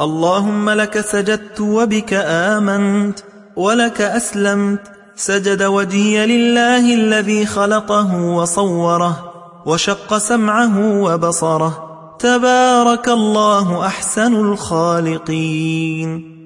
اللهم لك سجدت وبك آمنت ولك أسلمت. سجد وجهي لله الذي خلقه وصوره وشق سمعه وبصره. تبارك الله أحسن الخالقين.